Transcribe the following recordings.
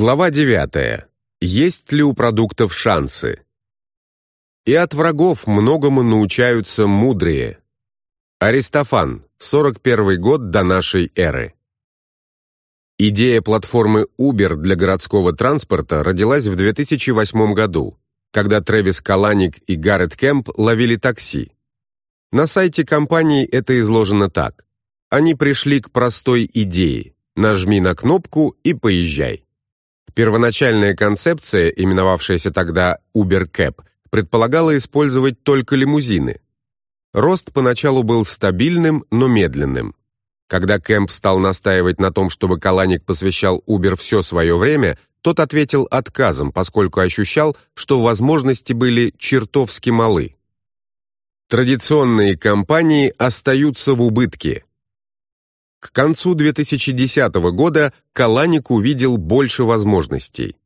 Глава 9. Есть ли у продуктов шансы? И от врагов многому научаются мудрые. Аристофан, 41 год до нашей эры. Идея платформы Uber для городского транспорта родилась в 2008 году, когда Трэвис Каланик и Гаррет Кэмп ловили такси. На сайте компании это изложено так. Они пришли к простой идее. Нажми на кнопку и поезжай. Первоначальная концепция, именовавшаяся тогда UberCab, предполагала использовать только лимузины. Рост поначалу был стабильным, но медленным. Когда Кэмп стал настаивать на том, чтобы Каланик посвящал Uber все свое время, тот ответил отказом, поскольку ощущал, что возможности были чертовски малы. Традиционные компании остаются в убытке, к концу 2010 года Каланик увидел больше возможностей.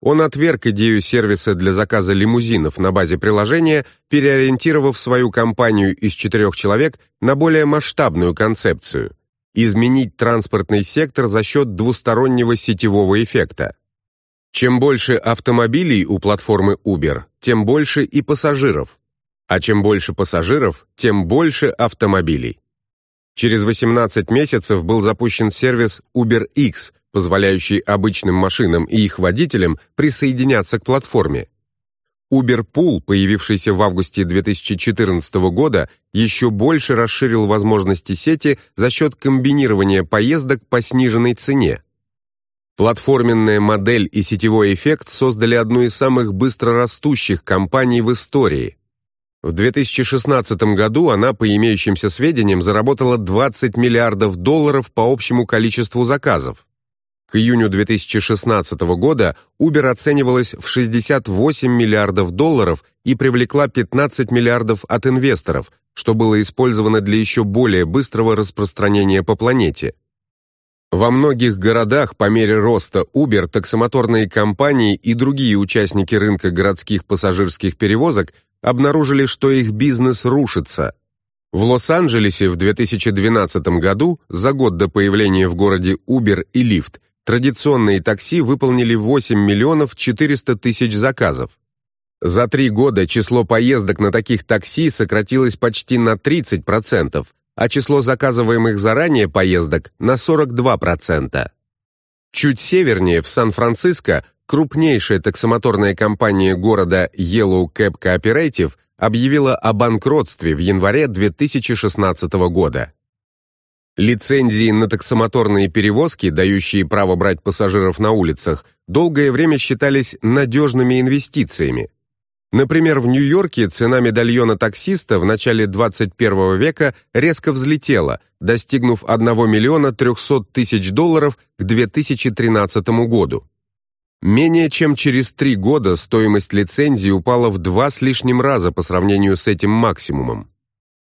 Он отверг идею сервиса для заказа лимузинов на базе приложения, переориентировав свою компанию из четырех человек на более масштабную концепцию – изменить транспортный сектор за счет двустороннего сетевого эффекта. Чем больше автомобилей у платформы Uber, тем больше и пассажиров. А чем больше пассажиров, тем больше автомобилей. Через 18 месяцев был запущен сервис UberX, позволяющий обычным машинам и их водителям присоединяться к платформе. Uberpool, появившийся в августе 2014 года, еще больше расширил возможности сети за счет комбинирования поездок по сниженной цене. Платформенная модель и сетевой эффект создали одну из самых быстрорастущих компаний в истории – в 2016 году она, по имеющимся сведениям, заработала 20 миллиардов долларов по общему количеству заказов. К июню 2016 года Uber оценивалась в 68 миллиардов долларов и привлекла 15 миллиардов от инвесторов, что было использовано для еще более быстрого распространения по планете. Во многих городах по мере роста Uber таксомоторные компании и другие участники рынка городских пассажирских перевозок обнаружили, что их бизнес рушится. В Лос-Анджелесе в 2012 году, за год до появления в городе Uber и Lyft, традиционные такси выполнили 8 миллионов 400 тысяч заказов. За три года число поездок на таких такси сократилось почти на 30%, а число заказываемых заранее поездок на 42%. Чуть севернее, в Сан-Франциско, крупнейшая таксомоторная компания города Yellow Cab Cooperative объявила о банкротстве в январе 2016 года. Лицензии на таксомоторные перевозки, дающие право брать пассажиров на улицах, долгое время считались надежными инвестициями. Например, в Нью-Йорке цена медальона таксиста в начале 21 века резко взлетела, достигнув 1 миллиона 300 тысяч долларов к 2013 году. Менее чем через три года стоимость лицензии упала в два с лишним раза по сравнению с этим максимумом.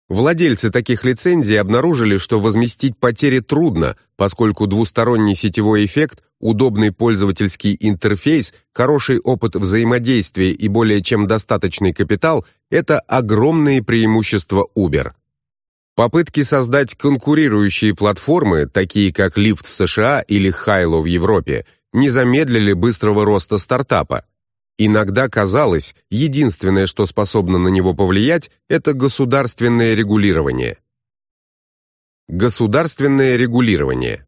Владельцы таких лицензий обнаружили, что возместить потери трудно, поскольку двусторонний сетевой эффект, удобный пользовательский интерфейс, хороший опыт взаимодействия и более чем достаточный капитал – это огромные преимущества Uber. Попытки создать конкурирующие платформы, такие как Lyft в США или Hilo в Европе, не замедлили быстрого роста стартапа. Иногда казалось, единственное, что способно на него повлиять, это государственное регулирование. Государственное регулирование.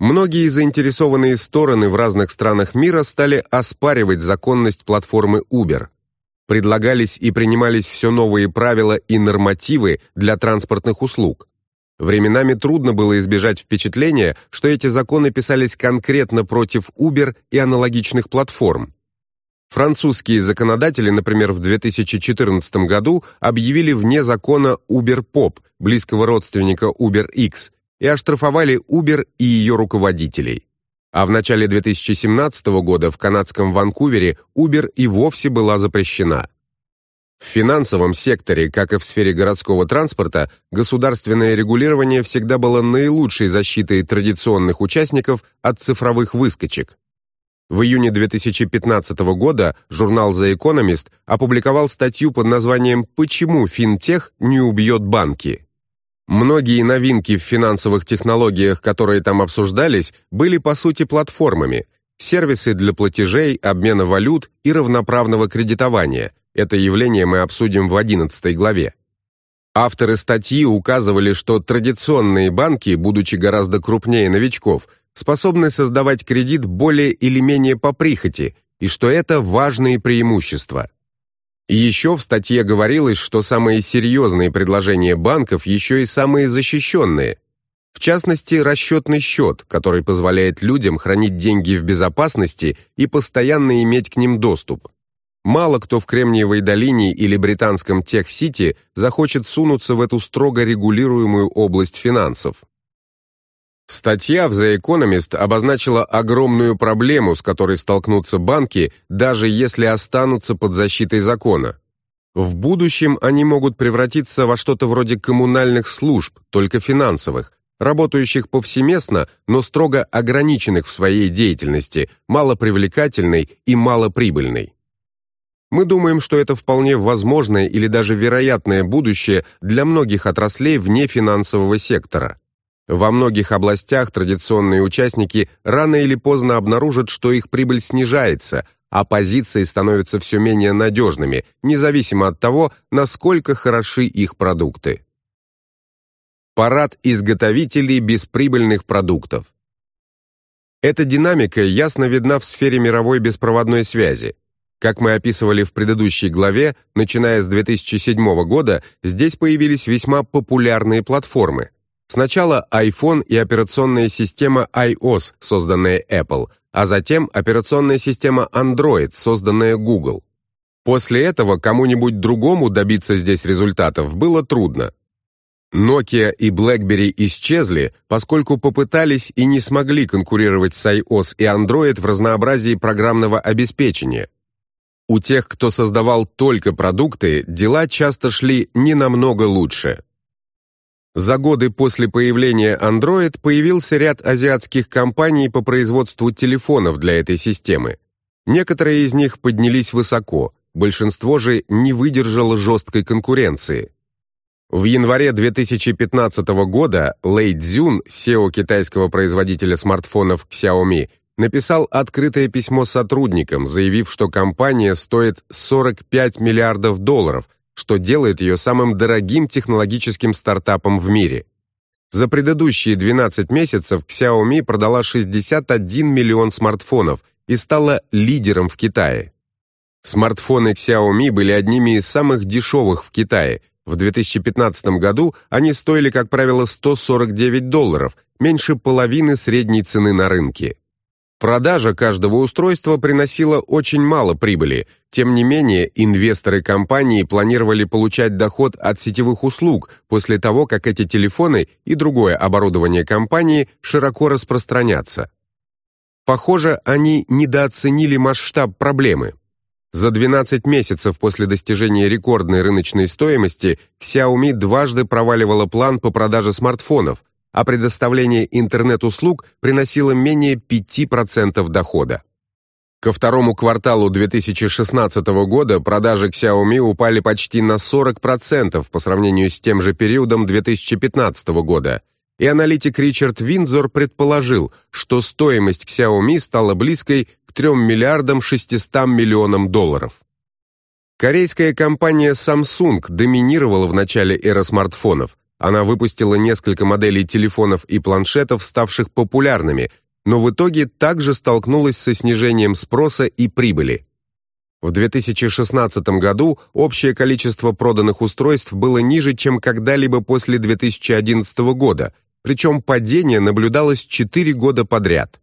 Многие заинтересованные стороны в разных странах мира стали оспаривать законность платформы Uber. Предлагались и принимались все новые правила и нормативы для транспортных услуг. Временами трудно было избежать впечатления, что эти законы писались конкретно против Uber и аналогичных платформ. Французские законодатели, например, в 2014 году объявили вне закона Uber Pop, близкого родственника Uber X, и оштрафовали Uber и ее руководителей. А в начале 2017 года в канадском Ванкувере Uber и вовсе была запрещена. В финансовом секторе, как и в сфере городского транспорта, государственное регулирование всегда было наилучшей защитой традиционных участников от цифровых выскочек. В июне 2015 года журнал The Economist опубликовал статью под названием «Почему финтех не убьет банки?». Многие новинки в финансовых технологиях, которые там обсуждались, были по сути платформами – сервисы для платежей, обмена валют и равноправного кредитования. Это явление мы обсудим в 11 главе. Авторы статьи указывали, что традиционные банки, будучи гораздо крупнее новичков, способны создавать кредит более или менее по прихоти, и что это важные преимущества. Еще в статье говорилось, что самые серьезные предложения банков еще и самые защищенные. В частности, расчетный счет, который позволяет людям хранить деньги в безопасности и постоянно иметь к ним доступ. Мало кто в Кремниевой долине или британском Тех-Сити захочет сунуться в эту строго регулируемую область финансов. Статья в The Economist обозначила огромную проблему, с которой столкнутся банки, даже если останутся под защитой закона. В будущем они могут превратиться во что-то вроде коммунальных служб, только финансовых, работающих повсеместно, но строго ограниченных в своей деятельности, малопривлекательной и малоприбыльной. Мы думаем, что это вполне возможное или даже вероятное будущее для многих отраслей вне финансового сектора. Во многих областях традиционные участники рано или поздно обнаружат, что их прибыль снижается, а позиции становятся все менее надежными, независимо от того, насколько хороши их продукты. Парад изготовителей бесприбыльных продуктов. Эта динамика ясно видна в сфере мировой беспроводной связи. Как мы описывали в предыдущей главе, начиная с 2007 года, здесь появились весьма популярные платформы – Сначала iPhone и операционная система iOS, созданная Apple, а затем операционная система Android, созданная Google. После этого кому-нибудь другому добиться здесь результатов было трудно. Nokia и BlackBerry исчезли, поскольку попытались и не смогли конкурировать с iOS и Android в разнообразии программного обеспечения. У тех, кто создавал только продукты, дела часто шли не намного лучше. За годы после появления Android появился ряд азиатских компаний по производству телефонов для этой системы. Некоторые из них поднялись высоко, большинство же не выдержало жесткой конкуренции. В январе 2015 года Лэй Цзюн, SEO китайского производителя смартфонов Xiaomi, написал открытое письмо сотрудникам, заявив, что компания стоит 45 миллиардов долларов – что делает ее самым дорогим технологическим стартапом в мире. За предыдущие 12 месяцев Xiaomi продала 61 миллион смартфонов и стала лидером в Китае. Смартфоны Xiaomi были одними из самых дешевых в Китае. В 2015 году они стоили, как правило, 149 долларов, меньше половины средней цены на рынке. Продажа каждого устройства приносила очень мало прибыли. Тем не менее, инвесторы компании планировали получать доход от сетевых услуг после того, как эти телефоны и другое оборудование компании широко распространятся. Похоже, они недооценили масштаб проблемы. За 12 месяцев после достижения рекордной рыночной стоимости Xiaomi дважды проваливала план по продаже смартфонов, а предоставление интернет-услуг приносило менее 5% дохода. Ко второму кварталу 2016 года продажи Xiaomi упали почти на 40% по сравнению с тем же периодом 2015 года, и аналитик Ричард Виндзор предположил, что стоимость Xiaomi стала близкой к 3 миллиардам 600 миллионам долларов. Корейская компания Samsung доминировала в начале эры смартфонов, она выпустила несколько моделей телефонов и планшетов, ставших популярными, но в итоге также столкнулась со снижением спроса и прибыли. В 2016 году общее количество проданных устройств было ниже, чем когда-либо после 2011 года, причем падение наблюдалось 4 года подряд.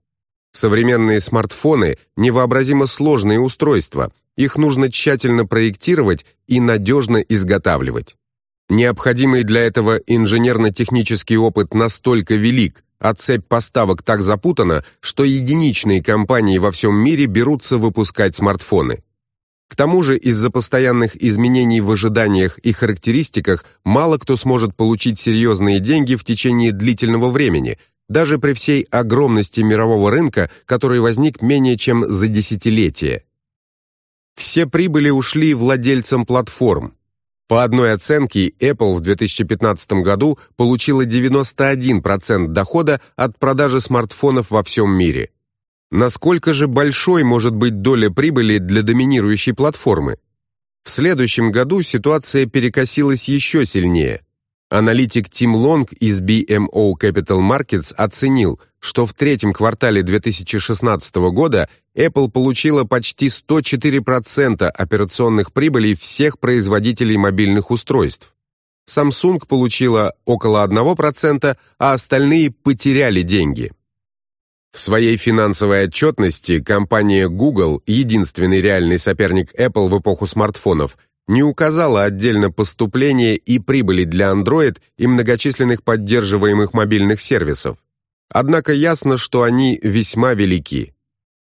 Современные смартфоны – невообразимо сложные устройства, их нужно тщательно проектировать и надежно изготавливать. Необходимый для этого инженерно-технический опыт настолько велик, а цепь поставок так запутана, что единичные компании во всем мире берутся выпускать смартфоны. К тому же из-за постоянных изменений в ожиданиях и характеристиках мало кто сможет получить серьезные деньги в течение длительного времени, даже при всей огромности мирового рынка, который возник менее чем за десятилетие. Все прибыли ушли владельцам платформ, по одной оценке, Apple в 2015 году получила 91% дохода от продажи смартфонов во всем мире. Насколько же большой может быть доля прибыли для доминирующей платформы? В следующем году ситуация перекосилась еще сильнее. Аналитик Тим Лонг из BMO Capital Markets оценил, что в третьем квартале 2016 года Apple получила почти 104% операционных прибылей всех производителей мобильных устройств. Samsung получила около 1%, а остальные потеряли деньги. В своей финансовой отчетности компания Google, единственный реальный соперник Apple в эпоху смартфонов, не указала отдельно поступления и прибыли для Android и многочисленных поддерживаемых мобильных сервисов. Однако ясно, что они весьма велики.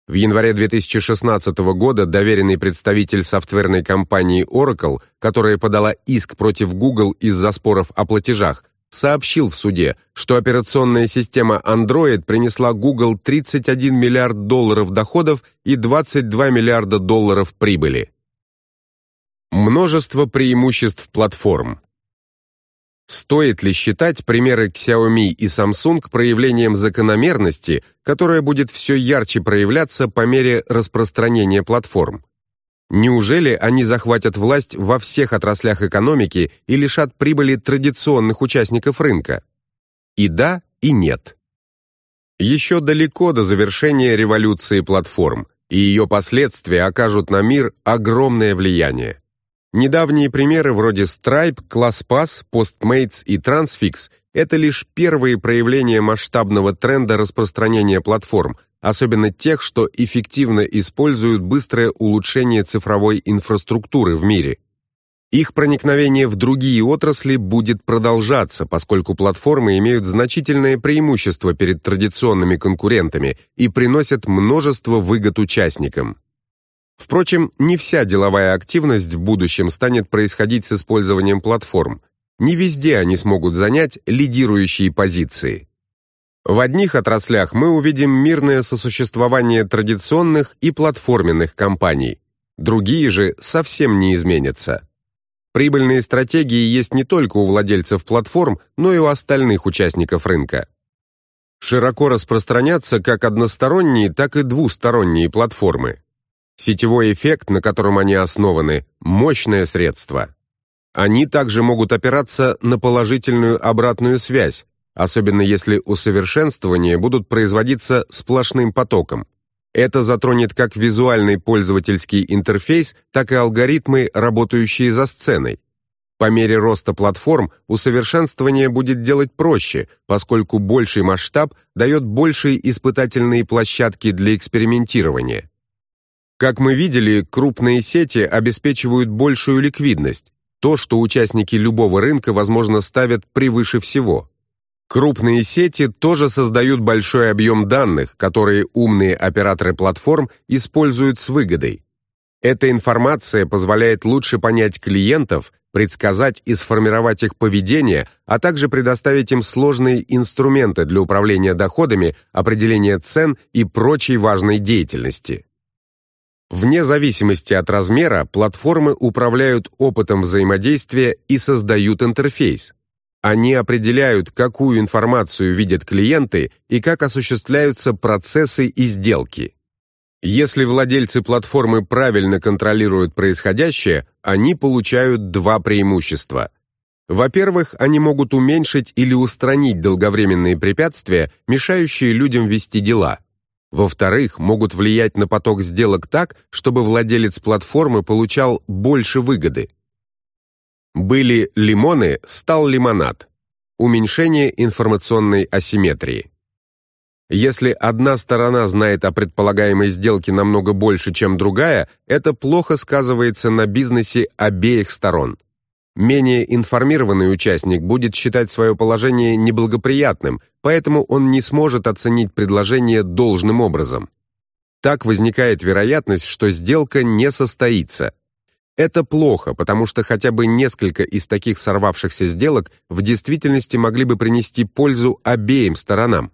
В январе 2016 года доверенный представитель софтверной компании Oracle, которая подала иск против Google из-за споров о платежах, сообщил в суде, что операционная система Android принесла Google 31 миллиард долларов доходов и 22 миллиарда долларов прибыли. Множество преимуществ платформ. Стоит ли считать примеры Xiaomi и Samsung проявлением закономерности, которая будет все ярче проявляться по мере распространения платформ? Неужели они захватят власть во всех отраслях экономики и лишат прибыли традиционных участников рынка? И да, и нет. Еще далеко до завершения революции платформ, и ее последствия окажут на мир огромное влияние. Недавние примеры вроде Stripe, ClassPass, Postmates и Transfix – это лишь первые проявления масштабного тренда распространения платформ, особенно тех, что эффективно используют быстрое улучшение цифровой инфраструктуры в мире. Их проникновение в другие отрасли будет продолжаться, поскольку платформы имеют значительное преимущество перед традиционными конкурентами и приносят множество выгод участникам. Впрочем, не вся деловая активность в будущем станет происходить с использованием платформ. Не везде они смогут занять лидирующие позиции. В одних отраслях мы увидим мирное сосуществование традиционных и платформенных компаний. Другие же совсем не изменятся. Прибыльные стратегии есть не только у владельцев платформ, но и у остальных участников рынка. Широко распространятся как односторонние, так и двусторонние платформы. Сетевой эффект, на котором они основаны, мощное средство. Они также могут опираться на положительную обратную связь, особенно если усовершенствования будут производиться сплошным потоком. Это затронет как визуальный пользовательский интерфейс, так и алгоритмы, работающие за сценой. По мере роста платформ усовершенствование будет делать проще, поскольку больший масштаб дает большие испытательные площадки для экспериментирования. Как мы видели, крупные сети обеспечивают большую ликвидность, то, что участники любого рынка, возможно, ставят превыше всего. Крупные сети тоже создают большой объем данных, которые умные операторы платформ используют с выгодой. Эта информация позволяет лучше понять клиентов, предсказать и сформировать их поведение, а также предоставить им сложные инструменты для управления доходами, определения цен и прочей важной деятельности. Вне зависимости от размера, платформы управляют опытом взаимодействия и создают интерфейс. Они определяют, какую информацию видят клиенты и как осуществляются процессы и сделки. Если владельцы платформы правильно контролируют происходящее, они получают два преимущества. Во-первых, они могут уменьшить или устранить долговременные препятствия, мешающие людям вести дела. Во-вторых, могут влиять на поток сделок так, чтобы владелец платформы получал больше выгоды. Были лимоны, стал лимонад. Уменьшение информационной асимметрии. Если одна сторона знает о предполагаемой сделке намного больше, чем другая, это плохо сказывается на бизнесе обеих сторон. Менее информированный участник будет считать свое положение неблагоприятным, поэтому он не сможет оценить предложение должным образом. Так возникает вероятность, что сделка не состоится. Это плохо, потому что хотя бы несколько из таких сорвавшихся сделок в действительности могли бы принести пользу обеим сторонам.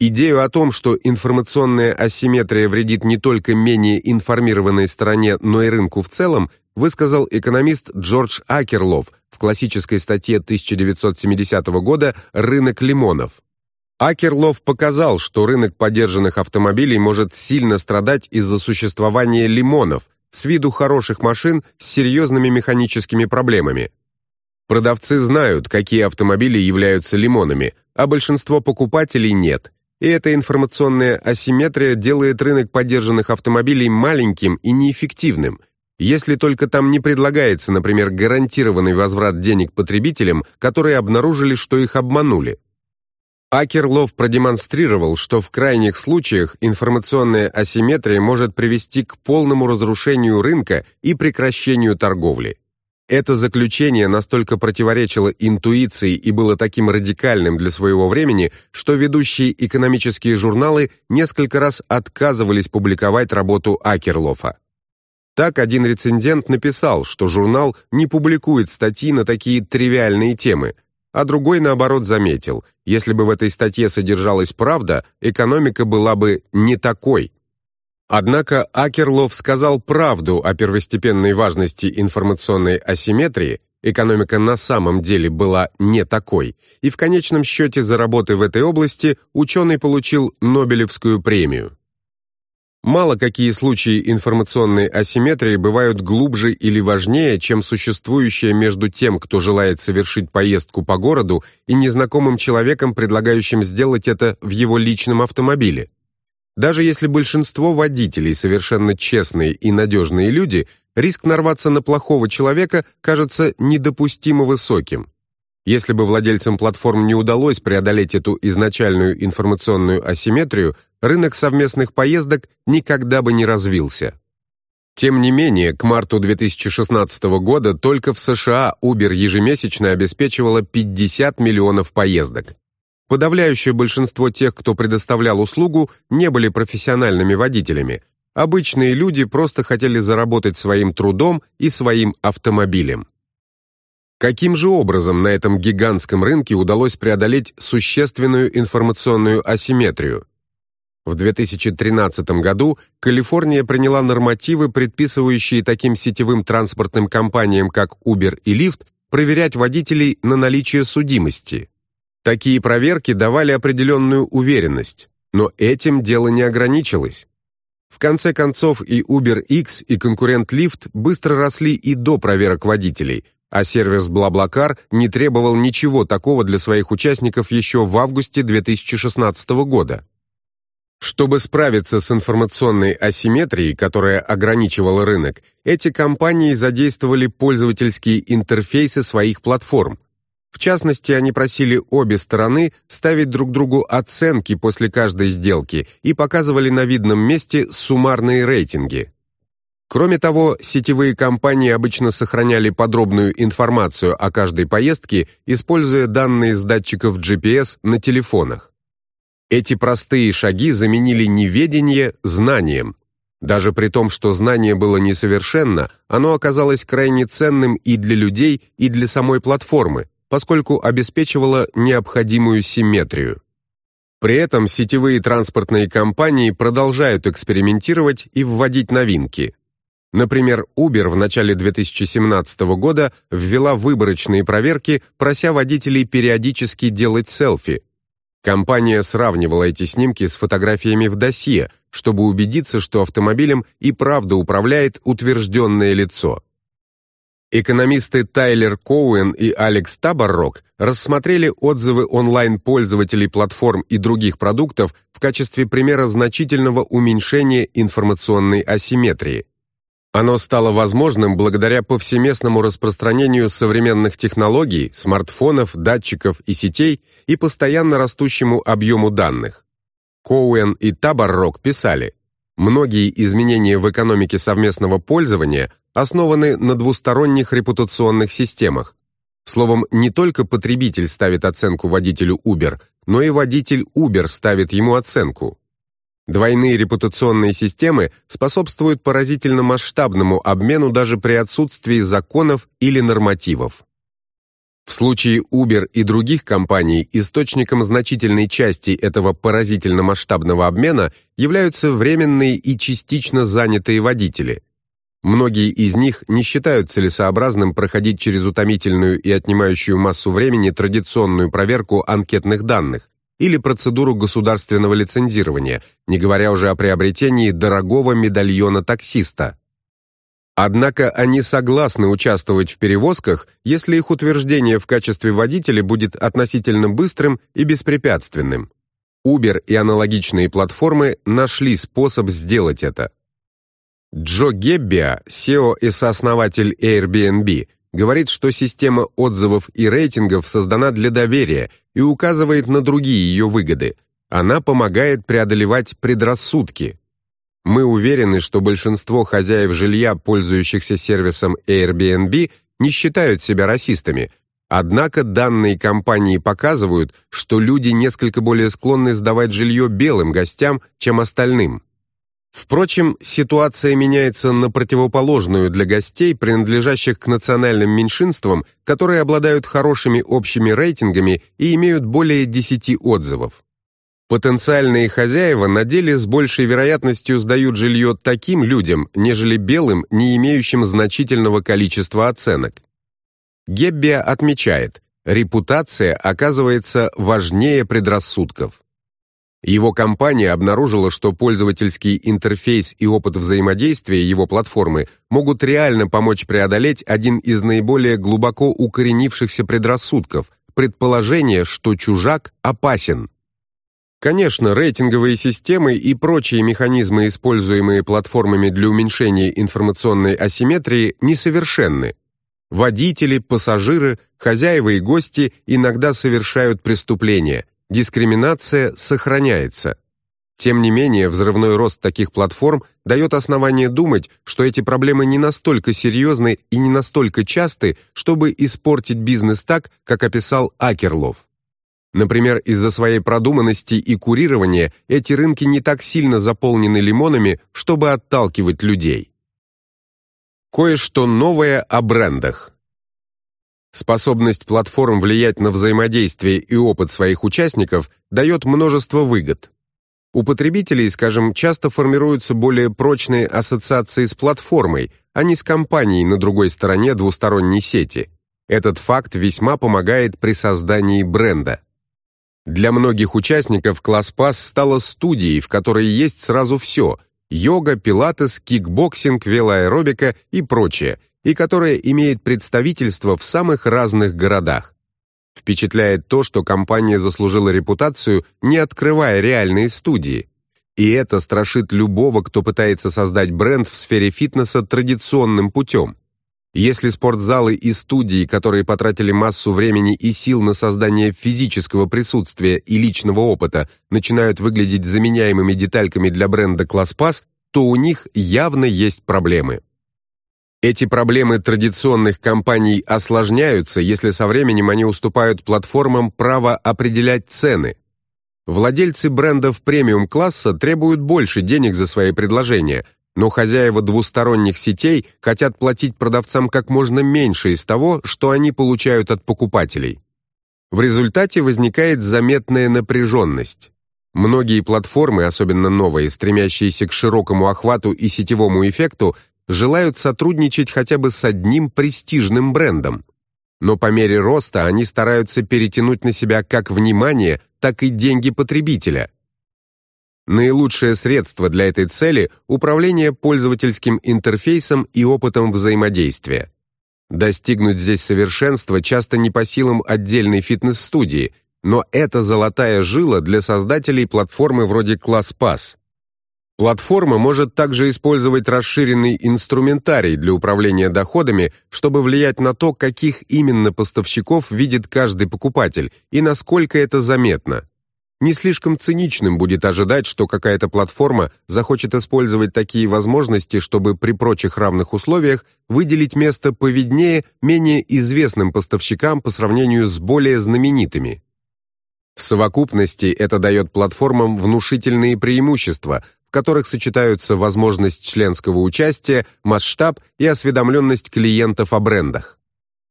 Идею о том, что информационная асимметрия вредит не только менее информированной стороне, но и рынку в целом, высказал экономист Джордж Акерлов в классической статье 1970 года «Рынок лимонов». Акерлов показал, что рынок подержанных автомобилей может сильно страдать из-за существования лимонов, с виду хороших машин с серьезными механическими проблемами. Продавцы знают, какие автомобили являются лимонами, а большинство покупателей нет. И эта информационная асимметрия делает рынок подержанных автомобилей маленьким и неэффективным, если только там не предлагается, например, гарантированный возврат денег потребителям, которые обнаружили, что их обманули. Акерлов продемонстрировал, что в крайних случаях информационная асимметрия может привести к полному разрушению рынка и прекращению торговли. Это заключение настолько противоречило интуиции и было таким радикальным для своего времени, что ведущие экономические журналы несколько раз отказывались публиковать работу Акерлофа. Так один рецензент написал, что журнал не публикует статьи на такие тривиальные темы, а другой, наоборот, заметил, если бы в этой статье содержалась правда, экономика была бы не такой. Однако Акерлов сказал правду о первостепенной важности информационной асимметрии, экономика на самом деле была не такой, и в конечном счете за работы в этой области ученый получил Нобелевскую премию. Мало какие случаи информационной асимметрии бывают глубже или важнее, чем существующая между тем, кто желает совершить поездку по городу, и незнакомым человеком, предлагающим сделать это в его личном автомобиле. Даже если большинство водителей совершенно честные и надежные люди, риск нарваться на плохого человека кажется недопустимо высоким. Если бы владельцам платформ не удалось преодолеть эту изначальную информационную асимметрию, рынок совместных поездок никогда бы не развился. Тем не менее, к марту 2016 года только в США Uber ежемесячно обеспечивала 50 миллионов поездок. Подавляющее большинство тех, кто предоставлял услугу, не были профессиональными водителями. Обычные люди просто хотели заработать своим трудом и своим автомобилем. Каким же образом на этом гигантском рынке удалось преодолеть существенную информационную асимметрию? В 2013 году Калифорния приняла нормативы, предписывающие таким сетевым транспортным компаниям, как Uber и Lyft, проверять водителей на наличие судимости. Такие проверки давали определенную уверенность, но этим дело не ограничилось. В конце концов и Uber X, и конкурент Lyft быстро росли и до проверок водителей, а сервис BlaBlaCar не требовал ничего такого для своих участников еще в августе 2016 года. Чтобы справиться с информационной асимметрией, которая ограничивала рынок, эти компании задействовали пользовательские интерфейсы своих платформ. В частности, они просили обе стороны ставить друг другу оценки после каждой сделки и показывали на видном месте суммарные рейтинги. Кроме того, сетевые компании обычно сохраняли подробную информацию о каждой поездке, используя данные с датчиков GPS на телефонах. Эти простые шаги заменили неведение знанием. Даже при том, что знание было несовершенно, оно оказалось крайне ценным и для людей, и для самой платформы, поскольку обеспечивало необходимую симметрию. При этом сетевые транспортные компании продолжают экспериментировать и вводить новинки – Например, Uber в начале 2017 года ввела выборочные проверки, прося водителей периодически делать селфи. Компания сравнивала эти снимки с фотографиями в досье, чтобы убедиться, что автомобилем и правда управляет утвержденное лицо. Экономисты Тайлер Коуэн и Алекс Табаррок рассмотрели отзывы онлайн-пользователей платформ и других продуктов в качестве примера значительного уменьшения информационной асимметрии. Оно стало возможным благодаря повсеместному распространению современных технологий, смартфонов, датчиков и сетей и постоянно растущему объему данных. Коуэн и Табаррок писали, многие изменения в экономике совместного пользования основаны на двусторонних репутационных системах. Словом, не только потребитель ставит оценку водителю Uber, но и водитель Uber ставит ему оценку. Двойные репутационные системы способствуют поразительно масштабному обмену даже при отсутствии законов или нормативов. В случае Uber и других компаний источником значительной части этого поразительно масштабного обмена являются временные и частично занятые водители. Многие из них не считают целесообразным проходить через утомительную и отнимающую массу времени традиционную проверку анкетных данных, или процедуру государственного лицензирования, не говоря уже о приобретении дорогого медальона таксиста. Однако они согласны участвовать в перевозках, если их утверждение в качестве водителя будет относительно быстрым и беспрепятственным. Uber и аналогичные платформы нашли способ сделать это. Джо Геббиа, SEO и сооснователь Airbnb, говорит, что система отзывов и рейтингов создана для доверия и указывает на другие ее выгоды. Она помогает преодолевать предрассудки. Мы уверены, что большинство хозяев жилья, пользующихся сервисом Airbnb, не считают себя расистами – Однако данные компании показывают, что люди несколько более склонны сдавать жилье белым гостям, чем остальным. Впрочем, ситуация меняется на противоположную для гостей, принадлежащих к национальным меньшинствам, которые обладают хорошими общими рейтингами и имеют более 10 отзывов. Потенциальные хозяева на деле с большей вероятностью сдают жилье таким людям, нежели белым, не имеющим значительного количества оценок. Геббия отмечает, репутация оказывается важнее предрассудков. Его компания обнаружила, что пользовательский интерфейс и опыт взаимодействия его платформы могут реально помочь преодолеть один из наиболее глубоко укоренившихся предрассудков – предположение, что чужак опасен. Конечно, рейтинговые системы и прочие механизмы, используемые платформами для уменьшения информационной асимметрии, несовершенны. Водители, пассажиры, хозяева и гости иногда совершают преступления. Дискриминация сохраняется. Тем не менее, взрывной рост таких платформ дает основание думать, что эти проблемы не настолько серьезны и не настолько часты, чтобы испортить бизнес так, как описал Акерлов. Например, из-за своей продуманности и курирования эти рынки не так сильно заполнены лимонами, чтобы отталкивать людей. Кое-что новое о брендах. Способность платформ влиять на взаимодействие и опыт своих участников дает множество выгод. У потребителей, скажем, часто формируются более прочные ассоциации с платформой, а не с компанией на другой стороне двусторонней сети. Этот факт весьма помогает при создании бренда. Для многих участников ClassPass стала студией, в которой есть сразу все – йога, пилатес, кикбоксинг, велоаэробика и прочее, и которая имеет представительство в самых разных городах. Впечатляет то, что компания заслужила репутацию, не открывая реальные студии. И это страшит любого, кто пытается создать бренд в сфере фитнеса традиционным путем. Если спортзалы и студии, которые потратили массу времени и сил на создание физического присутствия и личного опыта, начинают выглядеть заменяемыми детальками для бренда «Класспас», то у них явно есть проблемы. Эти проблемы традиционных компаний осложняются, если со временем они уступают платформам право определять цены. Владельцы брендов премиум-класса требуют больше денег за свои предложения, но хозяева двусторонних сетей хотят платить продавцам как можно меньше из того, что они получают от покупателей. В результате возникает заметная напряженность. Многие платформы, особенно новые, стремящиеся к широкому охвату и сетевому эффекту, желают сотрудничать хотя бы с одним престижным брендом. Но по мере роста они стараются перетянуть на себя как внимание, так и деньги потребителя. Наилучшее средство для этой цели – управление пользовательским интерфейсом и опытом взаимодействия. Достигнуть здесь совершенства часто не по силам отдельной фитнес-студии, но это золотая жила для создателей платформы вроде ClassPass. Платформа может также использовать расширенный инструментарий для управления доходами, чтобы влиять на то, каких именно поставщиков видит каждый покупатель и насколько это заметно. Не слишком циничным будет ожидать, что какая-то платформа захочет использовать такие возможности, чтобы при прочих равных условиях выделить место поведнее менее известным поставщикам по сравнению с более знаменитыми. В совокупности это дает платформам внушительные преимущества, в которых сочетаются возможность членского участия, масштаб и осведомленность клиентов о брендах.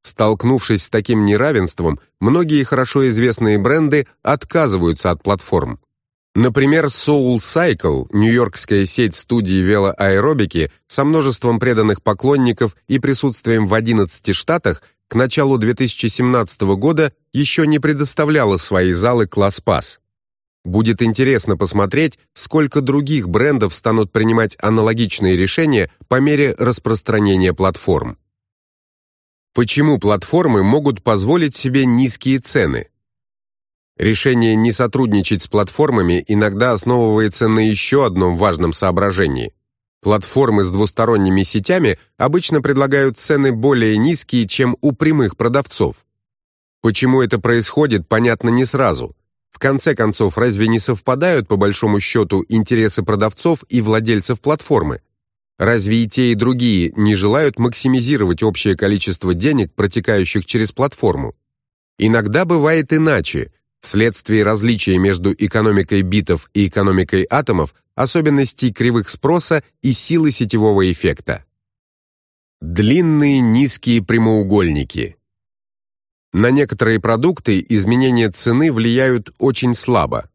Столкнувшись с таким неравенством, многие хорошо известные бренды отказываются от платформ. Например, Soul Cycle, нью-йоркская сеть студий велоаэробики со множеством преданных поклонников и присутствием в 11 штатах, к началу 2017 года еще не предоставляла свои залы класс-пас. Будет интересно посмотреть, сколько других брендов станут принимать аналогичные решения по мере распространения платформ. Почему платформы могут позволить себе низкие цены? Решение не сотрудничать с платформами иногда основывается на еще одном важном соображении. Платформы с двусторонними сетями обычно предлагают цены более низкие, чем у прямых продавцов. Почему это происходит, понятно не сразу. В конце концов, разве не совпадают по большому счету интересы продавцов и владельцев платформы? Разве и те, и другие не желают максимизировать общее количество денег, протекающих через платформу? Иногда бывает иначе – Вследствие различия между экономикой битов и экономикой атомов, особенностей кривых спроса и силы сетевого эффекта. Длинные низкие прямоугольники. На некоторые продукты изменения цены влияют очень слабо.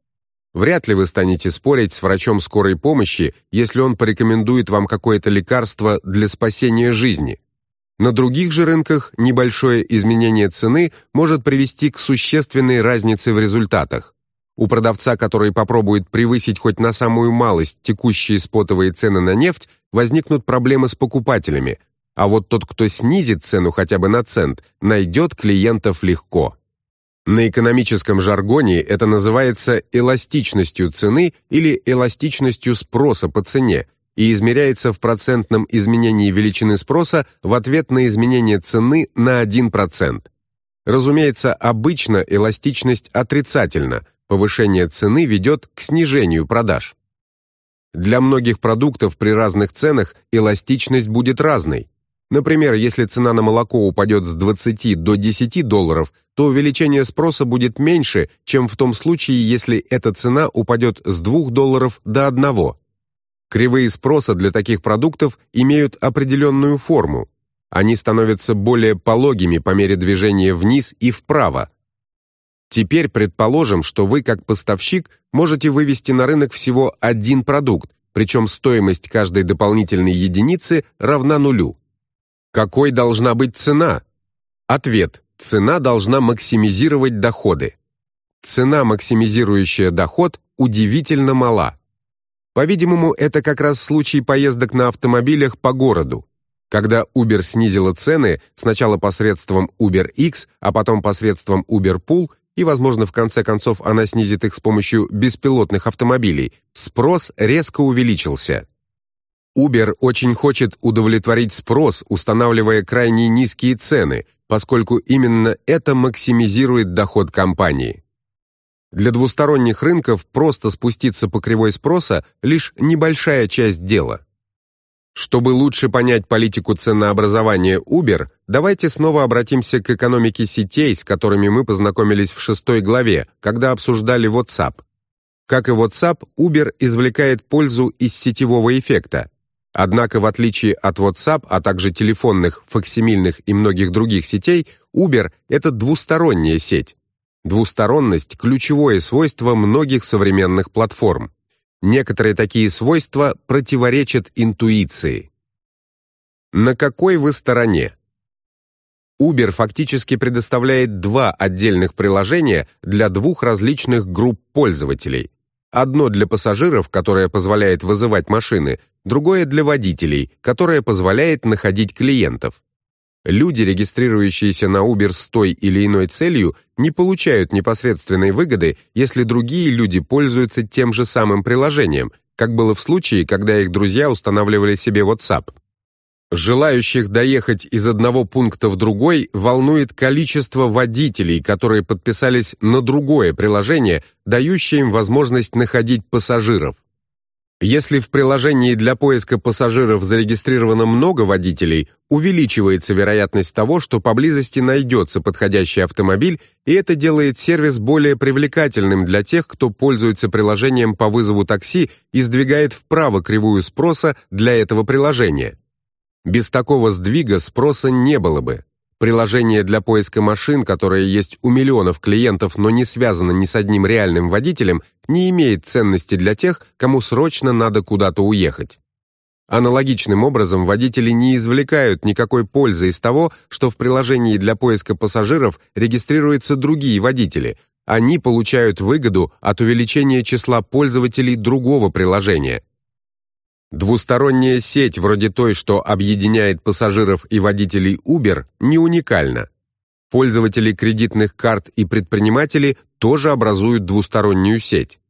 Вряд ли вы станете спорить с врачом скорой помощи, если он порекомендует вам какое-то лекарство для спасения жизни. На других же рынках небольшое изменение цены может привести к существенной разнице в результатах. У продавца, который попробует превысить хоть на самую малость текущие спотовые цены на нефть, возникнут проблемы с покупателями, а вот тот, кто снизит цену хотя бы на цент, найдет клиентов легко. На экономическом жаргоне это называется эластичностью цены или эластичностью спроса по цене, и измеряется в процентном изменении величины спроса в ответ на изменение цены на 1%. Разумеется, обычно эластичность отрицательна, повышение цены ведет к снижению продаж. Для многих продуктов при разных ценах эластичность будет разной. Например, если цена на молоко упадет с 20 до 10 долларов, то увеличение спроса будет меньше, чем в том случае, если эта цена упадет с 2 долларов до 1. Кривые спроса для таких продуктов имеют определенную форму. Они становятся более пологими по мере движения вниз и вправо. Теперь предположим, что вы как поставщик можете вывести на рынок всего один продукт, причем стоимость каждой дополнительной единицы равна нулю. Какой должна быть цена? Ответ. Цена должна максимизировать доходы. Цена, максимизирующая доход, удивительно мала. По-видимому, это как раз случай поездок на автомобилях по городу. Когда Uber снизила цены, сначала посредством UberX, а потом посредством UberPool, и, возможно, в конце концов она снизит их с помощью беспилотных автомобилей, спрос резко увеличился. Uber очень хочет удовлетворить спрос, устанавливая крайне низкие цены, поскольку именно это максимизирует доход компании. Для двусторонних рынков просто спуститься по кривой спроса лишь небольшая часть дела. Чтобы лучше понять политику ценообразования Uber, давайте снова обратимся к экономике сетей, с которыми мы познакомились в шестой главе, когда обсуждали WhatsApp. Как и WhatsApp, Uber извлекает пользу из сетевого эффекта. Однако, в отличие от WhatsApp, а также телефонных, факсимильных и многих других сетей, Uber – это двусторонняя сеть. Двусторонность – ключевое свойство многих современных платформ. Некоторые такие свойства противоречат интуиции. На какой вы стороне? Uber фактически предоставляет два отдельных приложения для двух различных групп пользователей. Одно для пассажиров, которое позволяет вызывать машины, другое для водителей, которое позволяет находить клиентов. Люди, регистрирующиеся на Uber с той или иной целью, не получают непосредственной выгоды, если другие люди пользуются тем же самым приложением, как было в случае, когда их друзья устанавливали себе WhatsApp. Желающих доехать из одного пункта в другой волнует количество водителей, которые подписались на другое приложение, дающее им возможность находить пассажиров. Если в приложении для поиска пассажиров зарегистрировано много водителей, увеличивается вероятность того, что поблизости найдется подходящий автомобиль, и это делает сервис более привлекательным для тех, кто пользуется приложением по вызову такси и сдвигает вправо кривую спроса для этого приложения. Без такого сдвига спроса не было бы. Приложение для поиска машин, которое есть у миллионов клиентов, но не связано ни с одним реальным водителем, не имеет ценности для тех, кому срочно надо куда-то уехать. Аналогичным образом водители не извлекают никакой пользы из того, что в приложении для поиска пассажиров регистрируются другие водители, они получают выгоду от увеличения числа пользователей другого приложения. Двусторонняя сеть вроде той, что объединяет пассажиров и водителей Uber, не уникальна. Пользователи кредитных карт и предприниматели тоже образуют двустороннюю сеть.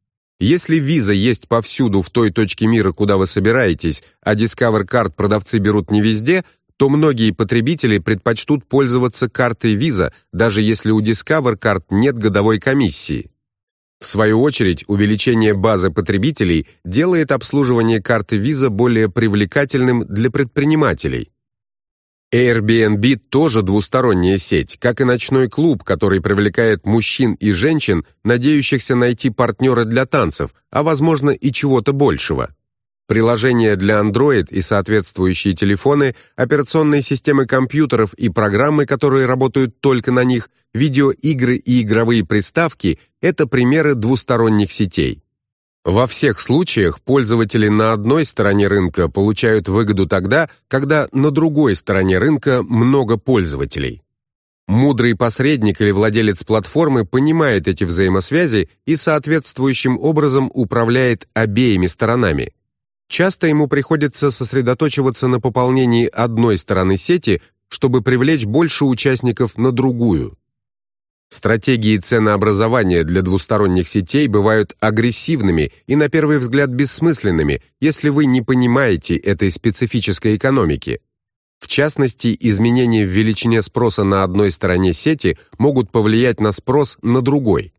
Если виза есть повсюду в той точке мира, куда вы собираетесь, а Discover Card продавцы берут не везде, то многие потребители предпочтут пользоваться картой Visa, даже если у Discover Card нет годовой комиссии. В свою очередь, увеличение базы потребителей делает обслуживание карты Visa более привлекательным для предпринимателей. Airbnb тоже двусторонняя сеть, как и ночной клуб, который привлекает мужчин и женщин, надеющихся найти партнера для танцев, а возможно и чего-то большего. Приложения для Android и соответствующие телефоны, операционные системы компьютеров и программы, которые работают только на них, видеоигры и игровые приставки – это примеры двусторонних сетей. Во всех случаях пользователи на одной стороне рынка получают выгоду тогда, когда на другой стороне рынка много пользователей. Мудрый посредник или владелец платформы понимает эти взаимосвязи и соответствующим образом управляет обеими сторонами. Часто ему приходится сосредоточиваться на пополнении одной стороны сети, чтобы привлечь больше участников на другую. Стратегии ценообразования для двусторонних сетей бывают агрессивными и на первый взгляд бессмысленными, если вы не понимаете этой специфической экономики. В частности, изменения в величине спроса на одной стороне сети могут повлиять на спрос на другой.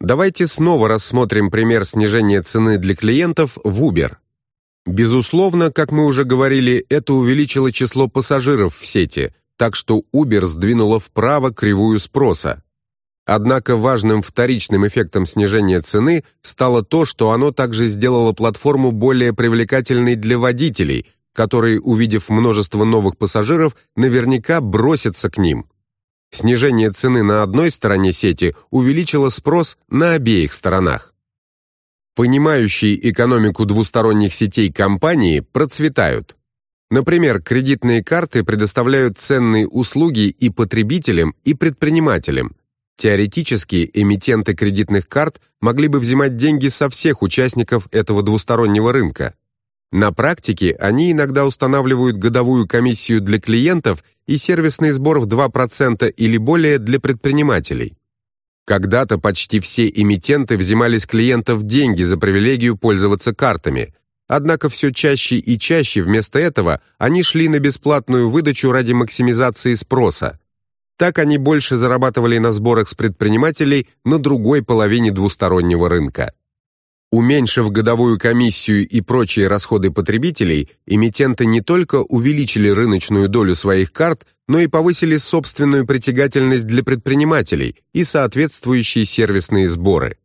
Давайте снова рассмотрим пример снижения цены для клиентов в Uber. Безусловно, как мы уже говорили, это увеличило число пассажиров в сети, так что Uber сдвинула вправо кривую спроса. Однако важным вторичным эффектом снижения цены стало то, что оно также сделало платформу более привлекательной для водителей, которые, увидев множество новых пассажиров, наверняка бросятся к ним. Снижение цены на одной стороне сети увеличило спрос на обеих сторонах. Понимающие экономику двусторонних сетей компании процветают. Например, кредитные карты предоставляют ценные услуги и потребителям, и предпринимателям, Теоретически эмитенты кредитных карт могли бы взимать деньги со всех участников этого двустороннего рынка. На практике они иногда устанавливают годовую комиссию для клиентов и сервисный сбор в 2% или более для предпринимателей. Когда-то почти все эмитенты взимали с клиентов деньги за привилегию пользоваться картами, однако все чаще и чаще вместо этого они шли на бесплатную выдачу ради максимизации спроса. Так они больше зарабатывали на сборах с предпринимателей на другой половине двустороннего рынка. Уменьшив годовую комиссию и прочие расходы потребителей, эмитенты не только увеличили рыночную долю своих карт, но и повысили собственную притягательность для предпринимателей и соответствующие сервисные сборы.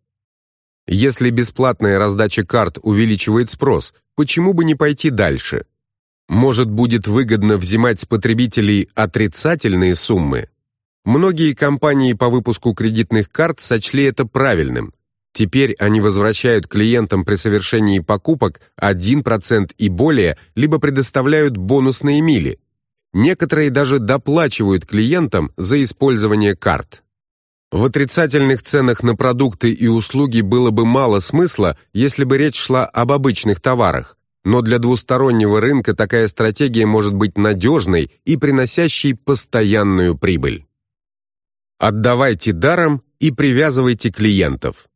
Если бесплатная раздача карт увеличивает спрос, почему бы не пойти дальше? Может, будет выгодно взимать с потребителей отрицательные суммы, Многие компании по выпуску кредитных карт сочли это правильным. Теперь они возвращают клиентам при совершении покупок 1% и более, либо предоставляют бонусные мили. Некоторые даже доплачивают клиентам за использование карт. В отрицательных ценах на продукты и услуги было бы мало смысла, если бы речь шла об обычных товарах, но для двустороннего рынка такая стратегия может быть надежной и приносящей постоянную прибыль. Отдавайте даром и привязывайте клиентов.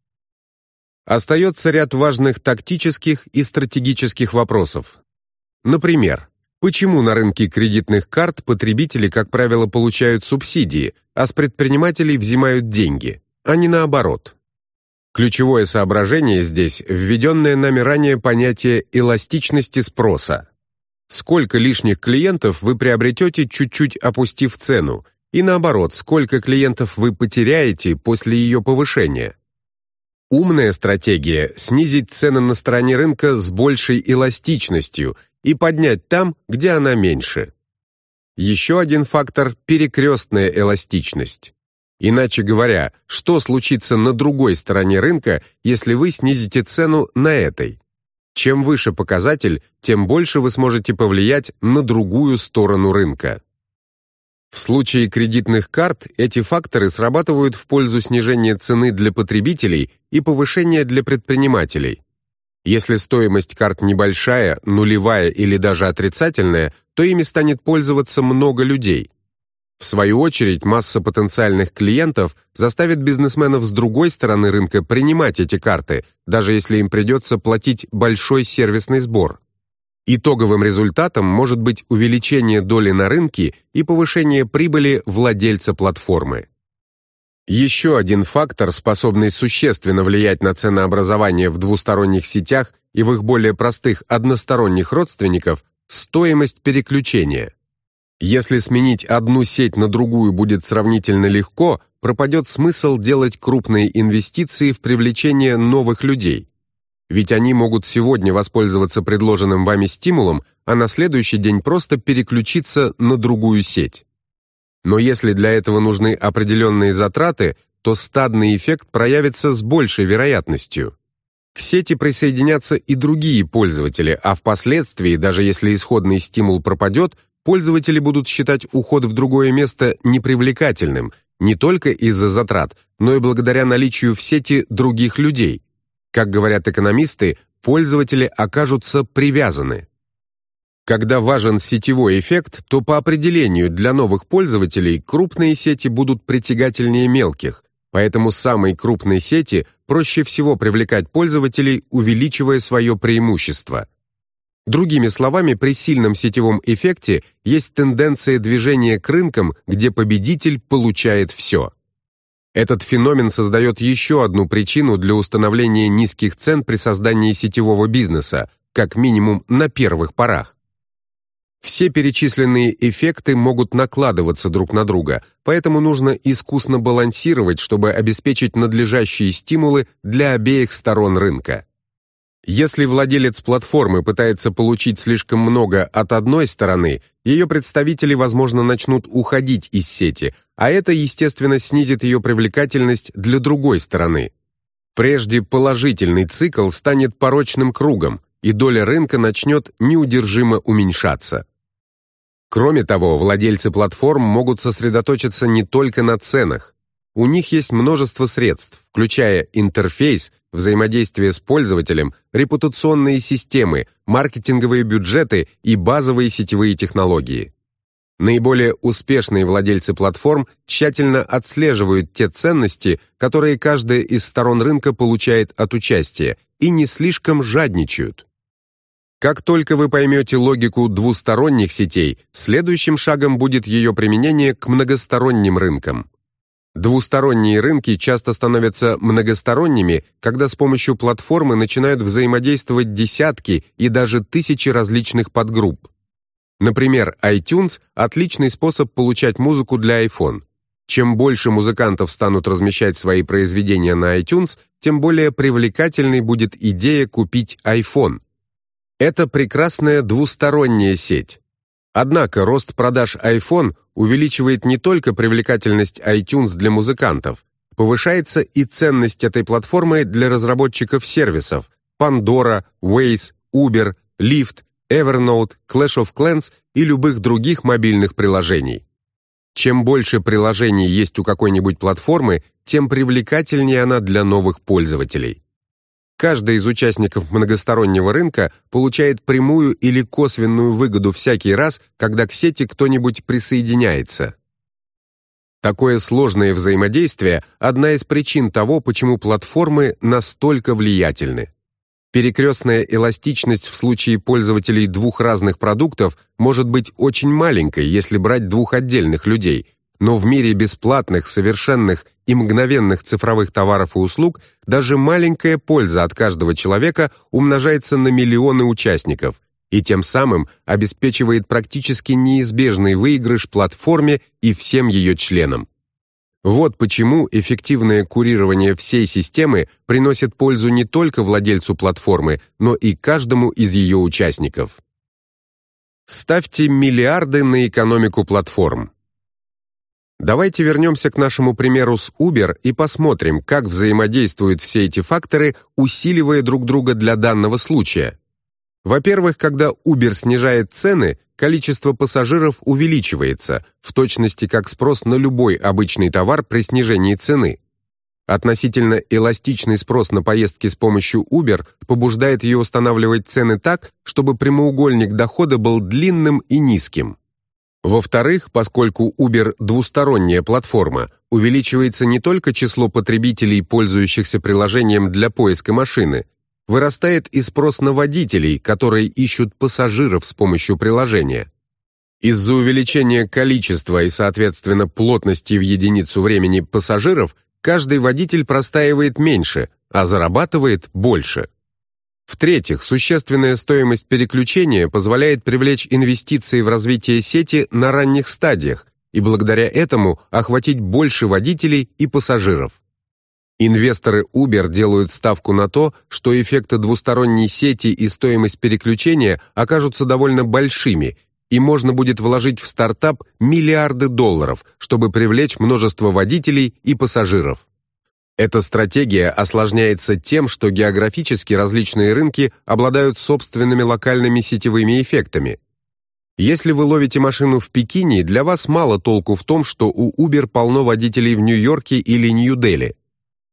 Остается ряд важных тактических и стратегических вопросов. Например, почему на рынке кредитных карт потребители, как правило, получают субсидии, а с предпринимателей взимают деньги, а не наоборот? Ключевое соображение здесь – введенное нами ранее понятие эластичности спроса. Сколько лишних клиентов вы приобретете, чуть-чуть опустив цену, и наоборот, сколько клиентов вы потеряете после ее повышения. Умная стратегия – снизить цены на стороне рынка с большей эластичностью и поднять там, где она меньше. Еще один фактор – перекрестная эластичность. Иначе говоря, что случится на другой стороне рынка, если вы снизите цену на этой? Чем выше показатель, тем больше вы сможете повлиять на другую сторону рынка. В случае кредитных карт эти факторы срабатывают в пользу снижения цены для потребителей и повышения для предпринимателей. Если стоимость карт небольшая, нулевая или даже отрицательная, то ими станет пользоваться много людей. В свою очередь, масса потенциальных клиентов заставит бизнесменов с другой стороны рынка принимать эти карты, даже если им придется платить большой сервисный сбор. Итоговым результатом может быть увеличение доли на рынке и повышение прибыли владельца платформы. Еще один фактор, способный существенно влиять на ценообразование в двусторонних сетях и в их более простых односторонних родственников – стоимость переключения. Если сменить одну сеть на другую будет сравнительно легко, пропадет смысл делать крупные инвестиции в привлечение новых людей. Ведь они могут сегодня воспользоваться предложенным вами стимулом, а на следующий день просто переключиться на другую сеть. Но если для этого нужны определенные затраты, то стадный эффект проявится с большей вероятностью. К сети присоединятся и другие пользователи, а впоследствии, даже если исходный стимул пропадет, пользователи будут считать уход в другое место непривлекательным, не только из-за затрат, но и благодаря наличию в сети других людей. Как говорят экономисты, пользователи окажутся привязаны. Когда важен сетевой эффект, то по определению для новых пользователей крупные сети будут притягательнее мелких, поэтому самые крупные сети проще всего привлекать пользователей, увеличивая свое преимущество. Другими словами, при сильном сетевом эффекте есть тенденция движения к рынкам, где победитель получает все. Этот феномен создает еще одну причину для установления низких цен при создании сетевого бизнеса, как минимум на первых порах. Все перечисленные эффекты могут накладываться друг на друга, поэтому нужно искусно балансировать, чтобы обеспечить надлежащие стимулы для обеих сторон рынка. Если владелец платформы пытается получить слишком много от одной стороны, ее представители, возможно, начнут уходить из сети, а это, естественно, снизит ее привлекательность для другой стороны. Прежде положительный цикл станет порочным кругом, и доля рынка начнет неудержимо уменьшаться. Кроме того, владельцы платформ могут сосредоточиться не только на ценах. У них есть множество средств, включая интерфейс, взаимодействие с пользователем, репутационные системы, маркетинговые бюджеты и базовые сетевые технологии. Наиболее успешные владельцы платформ тщательно отслеживают те ценности, которые каждая из сторон рынка получает от участия, и не слишком жадничают. Как только вы поймете логику двусторонних сетей, следующим шагом будет ее применение к многосторонним рынкам. Двусторонние рынки часто становятся многосторонними, когда с помощью платформы начинают взаимодействовать десятки и даже тысячи различных подгрупп. Например, iTunes – отличный способ получать музыку для iPhone. Чем больше музыкантов станут размещать свои произведения на iTunes, тем более привлекательной будет идея купить iPhone – это прекрасная двусторонняя сеть. Однако рост продаж iPhone увеличивает не только привлекательность iTunes для музыкантов, повышается и ценность этой платформы для разработчиков сервисов Pandora, Waze, Uber, Lyft, Evernote, Clash of Clans и любых других мобильных приложений. Чем больше приложений есть у какой-нибудь платформы, тем привлекательнее она для новых пользователей. Каждый из участников многостороннего рынка получает прямую или косвенную выгоду всякий раз, когда к сети кто-нибудь присоединяется. Такое сложное взаимодействие – одна из причин того, почему платформы настолько влиятельны. Перекрестная эластичность в случае пользователей двух разных продуктов может быть очень маленькой, если брать двух отдельных людей – но в мире бесплатных, совершенных и мгновенных цифровых товаров и услуг даже маленькая польза от каждого человека умножается на миллионы участников и тем самым обеспечивает практически неизбежный выигрыш платформе и всем ее членам. Вот почему эффективное курирование всей системы приносит пользу не только владельцу платформы, но и каждому из ее участников. Ставьте миллиарды на экономику платформ. Давайте вернемся к нашему примеру с Uber и посмотрим, как взаимодействуют все эти факторы, усиливая друг друга для данного случая. Во-первых, когда Uber снижает цены, количество пассажиров увеличивается, в точности как спрос на любой обычный товар при снижении цены. Относительно эластичный спрос на поездки с помощью Uber побуждает ее устанавливать цены так, чтобы прямоугольник дохода был длинным и низким. Во-вторых, поскольку Uber – двусторонняя платформа, увеличивается не только число потребителей, пользующихся приложением для поиска машины, вырастает и спрос на водителей, которые ищут пассажиров с помощью приложения. Из-за увеличения количества и, соответственно, плотности в единицу времени пассажиров, каждый водитель простаивает меньше, а зарабатывает больше. В-третьих, существенная стоимость переключения позволяет привлечь инвестиции в развитие сети на ранних стадиях и благодаря этому охватить больше водителей и пассажиров. Инвесторы Uber делают ставку на то, что эффекты двусторонней сети и стоимость переключения окажутся довольно большими, и можно будет вложить в стартап миллиарды долларов, чтобы привлечь множество водителей и пассажиров. Эта стратегия осложняется тем, что географически различные рынки обладают собственными локальными сетевыми эффектами. Если вы ловите машину в Пекине, для вас мало толку в том, что у Uber полно водителей в Нью-Йорке или Нью-Дели.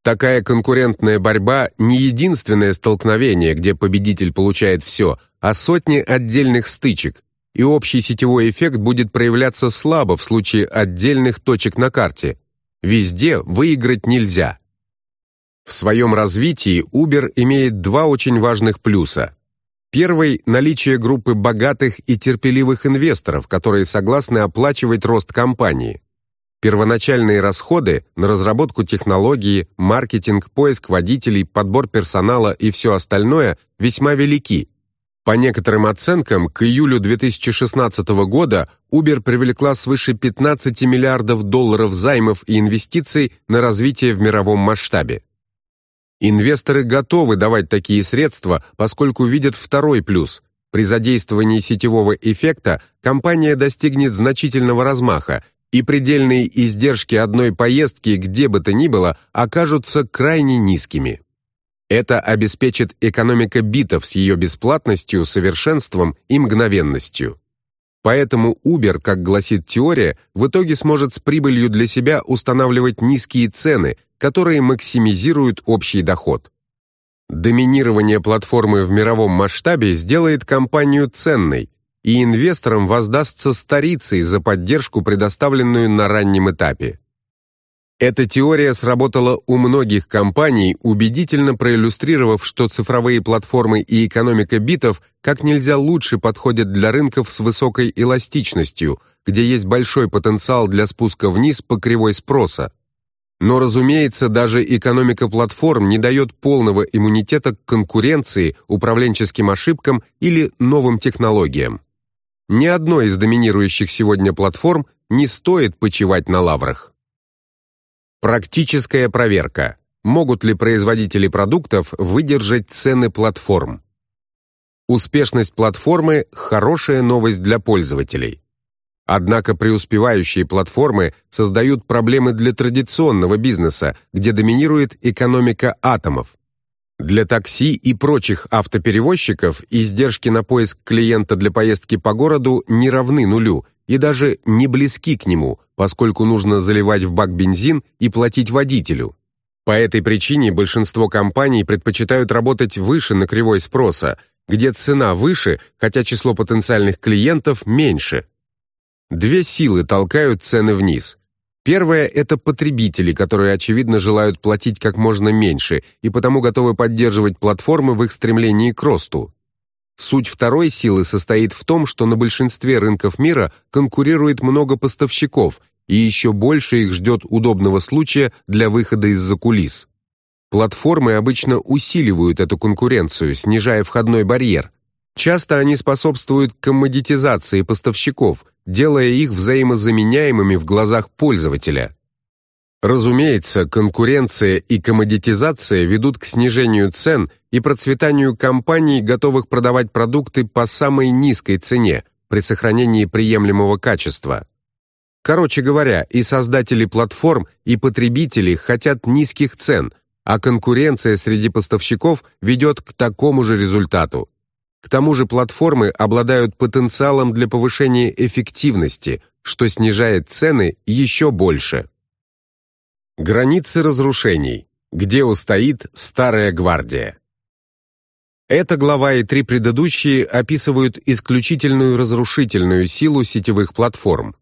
Такая конкурентная борьба не единственное столкновение, где победитель получает все, а сотни отдельных стычек, и общий сетевой эффект будет проявляться слабо в случае отдельных точек на карте. Везде выиграть нельзя. В своем развитии Uber имеет два очень важных плюса. Первый – наличие группы богатых и терпеливых инвесторов, которые согласны оплачивать рост компании. Первоначальные расходы на разработку технологии, маркетинг, поиск водителей, подбор персонала и все остальное весьма велики. По некоторым оценкам, к июлю 2016 года Uber привлекла свыше 15 миллиардов долларов займов и инвестиций на развитие в мировом масштабе. Инвесторы готовы давать такие средства, поскольку видят второй плюс. При задействовании сетевого эффекта компания достигнет значительного размаха и предельные издержки одной поездки где бы то ни было окажутся крайне низкими. Это обеспечит экономика битов с ее бесплатностью, совершенством и мгновенностью. Поэтому Uber, как гласит теория, в итоге сможет с прибылью для себя устанавливать низкие цены, которые максимизируют общий доход. Доминирование платформы в мировом масштабе сделает компанию ценной, и инвесторам воздастся старицей за поддержку, предоставленную на раннем этапе. Эта теория сработала у многих компаний, убедительно проиллюстрировав, что цифровые платформы и экономика битов как нельзя лучше подходят для рынков с высокой эластичностью, где есть большой потенциал для спуска вниз по кривой спроса. Но, разумеется, даже экономика платформ не дает полного иммунитета к конкуренции, управленческим ошибкам или новым технологиям. Ни одной из доминирующих сегодня платформ не стоит почивать на лаврах. Практическая проверка. Могут ли производители продуктов выдержать цены платформ? Успешность платформы – хорошая новость для пользователей. Однако преуспевающие платформы создают проблемы для традиционного бизнеса, где доминирует экономика атомов. Для такси и прочих автоперевозчиков издержки на поиск клиента для поездки по городу не равны нулю и даже не близки к нему, поскольку нужно заливать в бак бензин и платить водителю. По этой причине большинство компаний предпочитают работать выше на кривой спроса, где цена выше, хотя число потенциальных клиентов меньше. Две силы толкают цены вниз. Первое – это потребители, которые, очевидно, желают платить как можно меньше и потому готовы поддерживать платформы в их стремлении к росту. Суть второй силы состоит в том, что на большинстве рынков мира конкурирует много поставщиков, и еще больше их ждет удобного случая для выхода из-за кулис. Платформы обычно усиливают эту конкуренцию, снижая входной барьер. Часто они способствуют коммодитизации поставщиков – делая их взаимозаменяемыми в глазах пользователя. Разумеется, конкуренция и коммодитизация ведут к снижению цен и процветанию компаний, готовых продавать продукты по самой низкой цене при сохранении приемлемого качества. Короче говоря, и создатели платформ, и потребители хотят низких цен, а конкуренция среди поставщиков ведет к такому же результату. К тому же платформы обладают потенциалом для повышения эффективности, что снижает цены еще больше. Границы разрушений. Где устоит старая гвардия? Эта глава и три предыдущие описывают исключительную разрушительную силу сетевых платформ.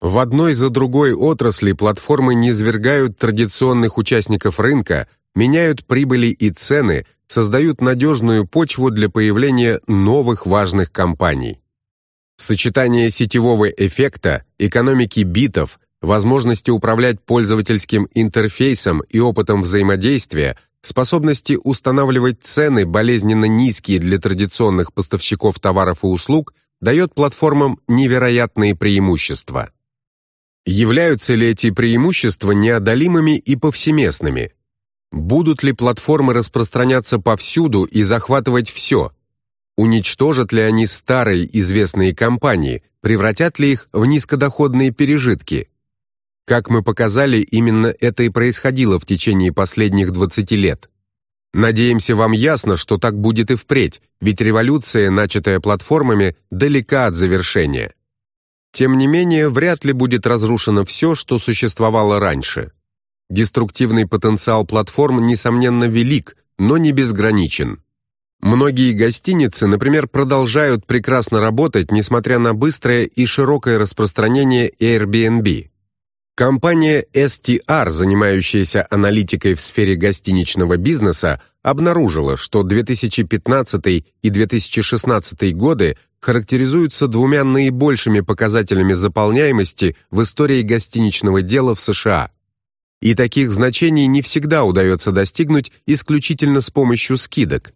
В одной за другой отрасли платформы низвергают традиционных участников рынка, меняют прибыли и цены, создают надежную почву для появления новых важных компаний. Сочетание сетевого эффекта, экономики битов, возможности управлять пользовательским интерфейсом и опытом взаимодействия, способности устанавливать цены болезненно низкие для традиционных поставщиков товаров и услуг дает платформам невероятные преимущества. Являются ли эти преимущества неодолимыми и повсеместными? Будут ли платформы распространяться повсюду и захватывать все? Уничтожат ли они старые известные компании, превратят ли их в низкодоходные пережитки? Как мы показали, именно это и происходило в течение последних 20 лет. Надеемся, вам ясно, что так будет и впредь, ведь революция, начатая платформами, далека от завершения. Тем не менее, вряд ли будет разрушено все, что существовало раньше. Деструктивный потенциал платформ, несомненно, велик, но не безграничен. Многие гостиницы, например, продолжают прекрасно работать, несмотря на быстрое и широкое распространение Airbnb. Компания STR, занимающаяся аналитикой в сфере гостиничного бизнеса, обнаружила, что 2015 и 2016 годы характеризуются двумя наибольшими показателями заполняемости в истории гостиничного дела в США. И таких значений не всегда удается достигнуть исключительно с помощью скидок.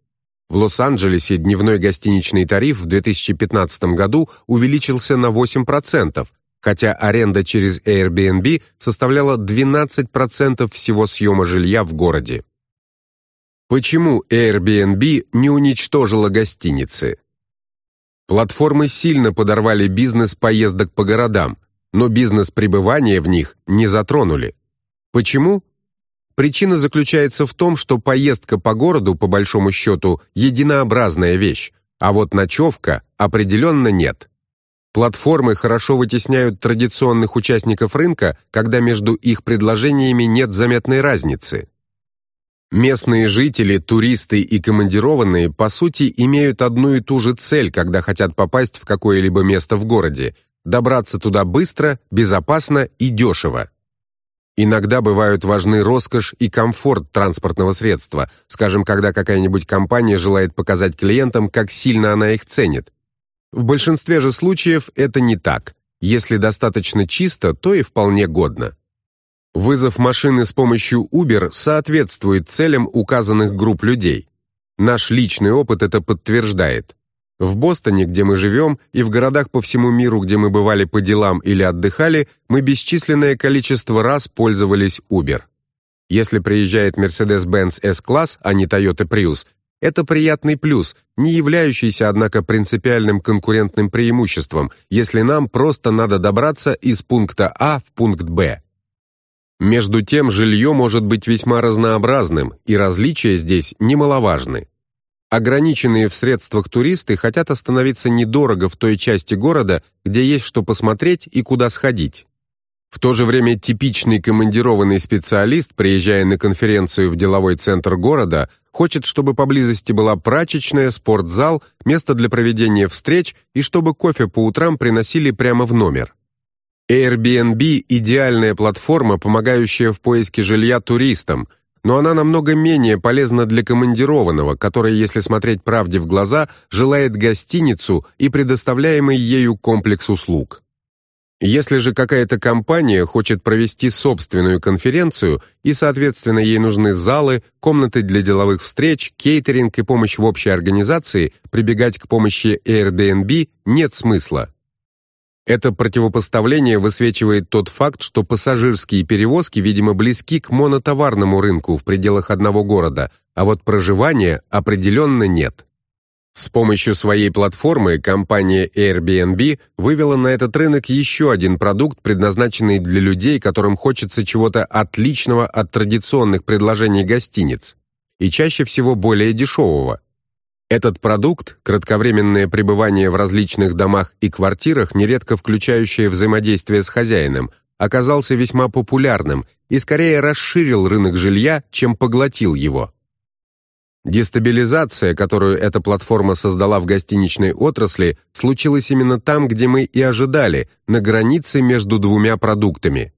В Лос-Анджелесе дневной гостиничный тариф в 2015 году увеличился на 8%, хотя аренда через Airbnb составляла 12% всего съема жилья в городе. Почему Airbnb не уничтожила гостиницы? Платформы сильно подорвали бизнес поездок по городам, но бизнес пребывания в них не затронули. Почему? Причина заключается в том, что поездка по городу, по большому счету, единообразная вещь, а вот ночевка определенно нет. Платформы хорошо вытесняют традиционных участников рынка, когда между их предложениями нет заметной разницы. Местные жители, туристы и командированные, по сути, имеют одну и ту же цель, когда хотят попасть в какое-либо место в городе – добраться туда быстро, безопасно и дешево. Иногда бывают важны роскошь и комфорт транспортного средства, скажем, когда какая-нибудь компания желает показать клиентам, как сильно она их ценит. В большинстве же случаев это не так. Если достаточно чисто, то и вполне годно. Вызов машины с помощью Uber соответствует целям указанных групп людей. Наш личный опыт это подтверждает. В Бостоне, где мы живем, и в городах по всему миру, где мы бывали по делам или отдыхали, мы бесчисленное количество раз пользовались Uber. Если приезжает Mercedes-Benz S-класс, а не Toyota Prius, это приятный плюс, не являющийся, однако, принципиальным конкурентным преимуществом, если нам просто надо добраться из пункта А в пункт Б. Между тем, жилье может быть весьма разнообразным, и различия здесь немаловажны. Ограниченные в средствах туристы хотят остановиться недорого в той части города, где есть что посмотреть и куда сходить. В то же время типичный командированный специалист, приезжая на конференцию в деловой центр города, хочет, чтобы поблизости была прачечная, спортзал, место для проведения встреч и чтобы кофе по утрам приносили прямо в номер. Airbnb – идеальная платформа, помогающая в поиске жилья туристам – но она намного менее полезна для командированного, который, если смотреть правде в глаза, желает гостиницу и предоставляемый ею комплекс услуг. Если же какая-то компания хочет провести собственную конференцию и, соответственно, ей нужны залы, комнаты для деловых встреч, кейтеринг и помощь в общей организации, прибегать к помощи Airbnb нет смысла. Это противопоставление высвечивает тот факт, что пассажирские перевозки, видимо, близки к монотоварному рынку в пределах одного города, а вот проживания определенно нет. С помощью своей платформы компания Airbnb вывела на этот рынок еще один продукт, предназначенный для людей, которым хочется чего-то отличного от традиционных предложений гостиниц, и чаще всего более дешевого. Этот продукт, кратковременное пребывание в различных домах и квартирах, нередко включающее взаимодействие с хозяином, оказался весьма популярным и скорее расширил рынок жилья, чем поглотил его. Дестабилизация, которую эта платформа создала в гостиничной отрасли, случилась именно там, где мы и ожидали, на границе между двумя продуктами.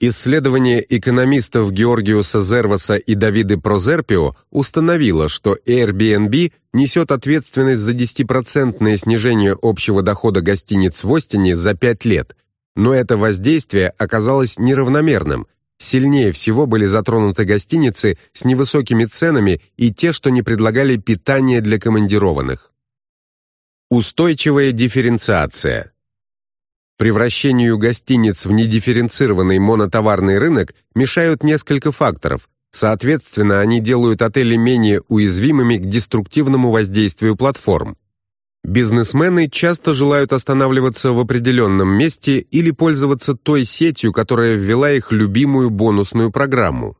Исследование экономистов Георгиуса Зерваса и Давиды Прозерпио установило, что Airbnb несет ответственность за 10% снижение общего дохода гостиниц в Остине за 5 лет, но это воздействие оказалось неравномерным, Сильнее всего были затронуты гостиницы с невысокими ценами и те, что не предлагали питание для командированных. Устойчивая дифференциация. Превращению гостиниц в недифференцированный монотоварный рынок мешают несколько факторов. Соответственно, они делают отели менее уязвимыми к деструктивному воздействию платформ. Бизнесмены часто желают останавливаться в определенном месте или пользоваться той сетью, которая ввела их любимую бонусную программу.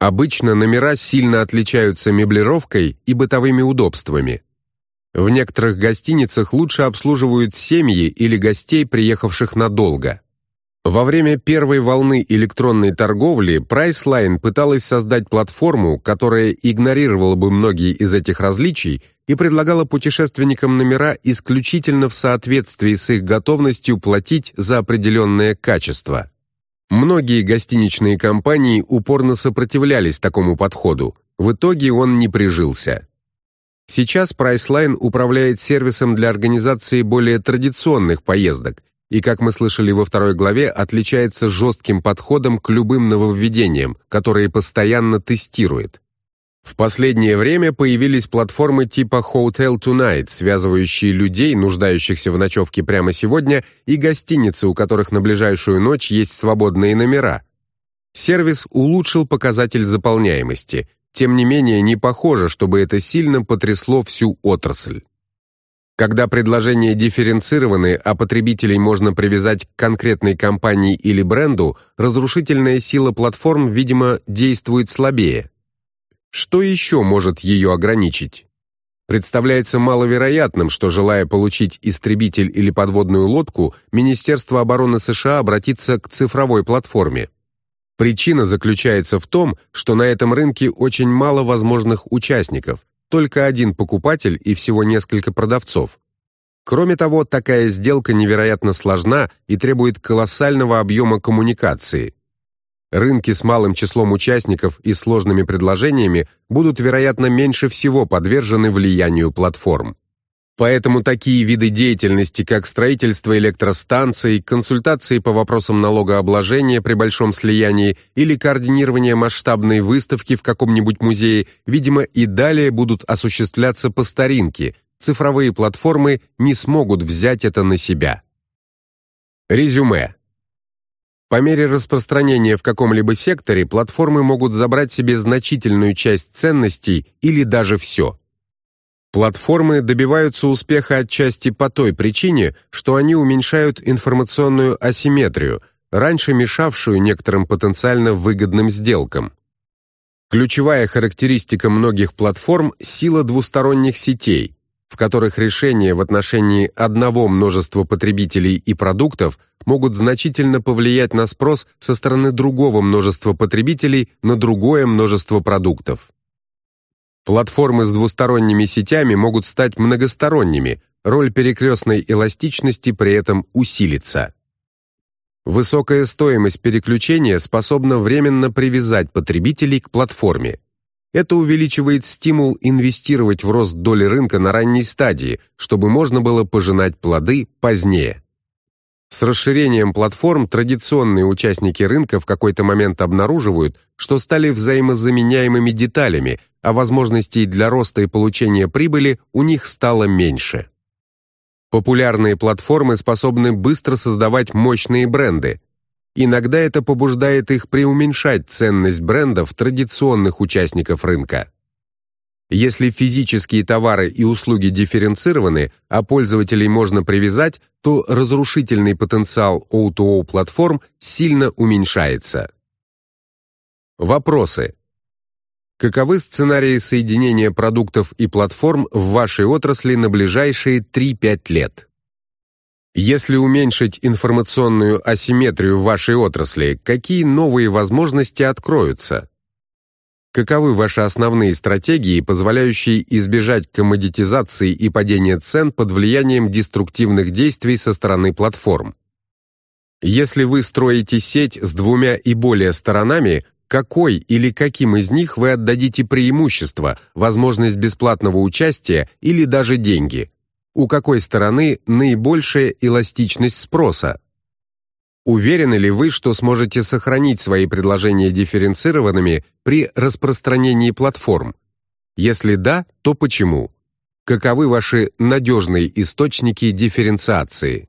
Обычно номера сильно отличаются меблировкой и бытовыми удобствами. В некоторых гостиницах лучше обслуживают семьи или гостей, приехавших надолго. Во время первой волны электронной торговли Priceline пыталась создать платформу, которая игнорировала бы многие из этих различий и предлагала путешественникам номера исключительно в соответствии с их готовностью платить за определенное качество. Многие гостиничные компании упорно сопротивлялись такому подходу. В итоге он не прижился. Сейчас Priceline управляет сервисом для организации более традиционных поездок, и, как мы слышали во второй главе, отличается жестким подходом к любым нововведениям, которые постоянно тестирует. В последнее время появились платформы типа Hotel Tonight, связывающие людей, нуждающихся в ночевке прямо сегодня, и гостиницы, у которых на ближайшую ночь есть свободные номера. Сервис улучшил показатель заполняемости, тем не менее не похоже, чтобы это сильно потрясло всю отрасль. Когда предложения дифференцированы, а потребителей можно привязать к конкретной компании или бренду, разрушительная сила платформ, видимо, действует слабее. Что еще может ее ограничить? Представляется маловероятным, что, желая получить истребитель или подводную лодку, Министерство обороны США обратится к цифровой платформе. Причина заключается в том, что на этом рынке очень мало возможных участников, только один покупатель и всего несколько продавцов. Кроме того, такая сделка невероятно сложна и требует колоссального объема коммуникации. Рынки с малым числом участников и сложными предложениями будут, вероятно, меньше всего подвержены влиянию платформ. Поэтому такие виды деятельности, как строительство электростанций, консультации по вопросам налогообложения при большом слиянии или координирование масштабной выставки в каком-нибудь музее, видимо, и далее будут осуществляться по старинке. Цифровые платформы не смогут взять это на себя. Резюме. По мере распространения в каком-либо секторе платформы могут забрать себе значительную часть ценностей или даже все. Платформы добиваются успеха отчасти по той причине, что они уменьшают информационную асимметрию, раньше мешавшую некоторым потенциально выгодным сделкам. Ключевая характеристика многих платформ – сила двусторонних сетей, в которых решения в отношении одного множества потребителей и продуктов могут значительно повлиять на спрос со стороны другого множества потребителей на другое множество продуктов. Платформы с двусторонними сетями могут стать многосторонними, роль перекрестной эластичности при этом усилится. Высокая стоимость переключения способна временно привязать потребителей к платформе. Это увеличивает стимул инвестировать в рост доли рынка на ранней стадии, чтобы можно было пожинать плоды позднее. С расширением платформ традиционные участники рынка в какой-то момент обнаруживают, что стали взаимозаменяемыми деталями, а возможностей для роста и получения прибыли у них стало меньше. Популярные платформы способны быстро создавать мощные бренды. Иногда это побуждает их преуменьшать ценность брендов традиционных участников рынка. Если физические товары и услуги дифференцированы, а пользователей можно привязать, то разрушительный потенциал O2O платформ сильно уменьшается. Вопросы. Каковы сценарии соединения продуктов и платформ в вашей отрасли на ближайшие 3-5 лет? Если уменьшить информационную асимметрию в вашей отрасли, какие новые возможности откроются? Каковы ваши основные стратегии, позволяющие избежать коммодитизации и падения цен под влиянием деструктивных действий со стороны платформ? Если вы строите сеть с двумя и более сторонами, какой или каким из них вы отдадите преимущество, возможность бесплатного участия или даже деньги? У какой стороны наибольшая эластичность спроса? Уверены ли вы, что сможете сохранить свои предложения дифференцированными при распространении платформ? Если да, то почему? Каковы ваши надежные источники дифференциации?